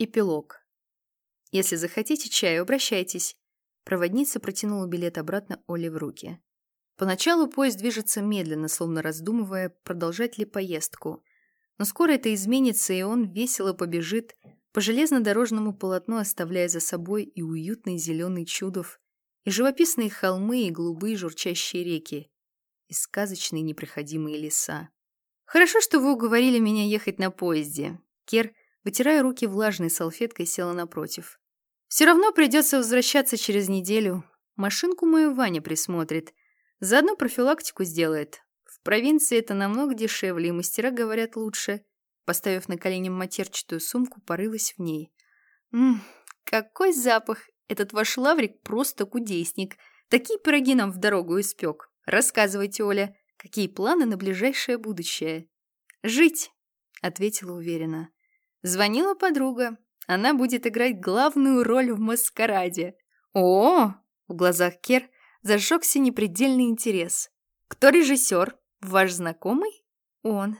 Эпилог. Если захотите чаю, обращайтесь. Проводница протянула билет обратно Оле в руки. Поначалу поезд движется медленно, словно раздумывая, продолжать ли поездку. Но скоро это изменится, и он весело побежит по железнодорожному полотну, оставляя за собой и уютный зеленый чудов, и живописные холмы, и голубые журчащие реки, и сказочные непроходимые леса. «Хорошо, что вы уговорили меня ехать на поезде», Кер Вытирая руки влажной салфеткой, села напротив. «Все равно придется возвращаться через неделю. Машинку мою Ваня присмотрит. Заодно профилактику сделает. В провинции это намного дешевле, и мастера говорят лучше». Поставив на колени матерчатую сумку, порылась в ней. «Ммм, какой запах! Этот ваш лаврик просто кудесник. Такие пироги нам в дорогу испек. Рассказывайте, Оля, какие планы на ближайшее будущее?» «Жить!» — ответила уверенно. Звонила подруга. Она будет играть главную роль в маскараде. О, в глазах Кер зажегся непредельный интерес. Кто режиссер? Ваш знакомый? Он.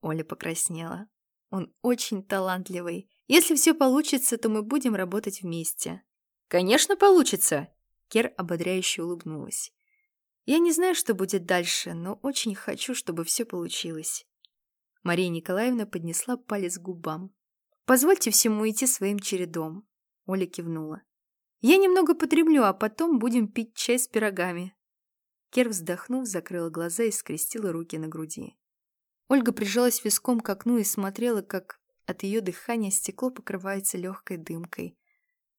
Оля покраснела. Он очень талантливый. Если все получится, то мы будем работать вместе. Конечно, получится. Кер ободряюще улыбнулась. Я не знаю, что будет дальше, но очень хочу, чтобы все получилось. Мария Николаевна поднесла палец к губам. «Позвольте всему идти своим чередом», — Оля кивнула. «Я немного потреблю, а потом будем пить чай с пирогами». Кер, вздохнув, закрыла глаза и скрестила руки на груди. Ольга прижалась виском к окну и смотрела, как от ее дыхания стекло покрывается легкой дымкой.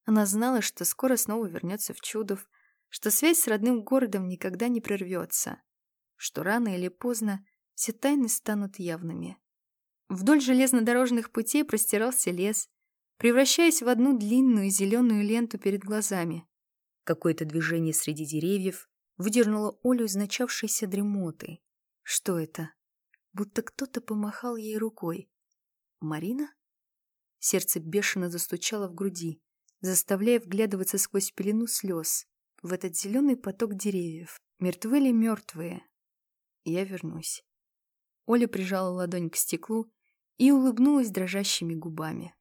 Она знала, что скоро снова вернется в Чудов, что связь с родным городом никогда не прервется, что рано или поздно все тайны станут явными. Вдоль железнодорожных путей простирался лес, превращаясь в одну длинную зеленую ленту перед глазами. Какое-то движение среди деревьев выдернуло Олю из начавшейся дремоты. Что это? Будто кто-то помахал ей рукой. Марина? Сердце бешено застучало в груди, заставляя вглядываться сквозь пелену слез в этот зеленый поток деревьев. Мертвы ли мертвые? Я вернусь. Оля прижала ладонь к стеклу и улыбнулась дрожащими губами.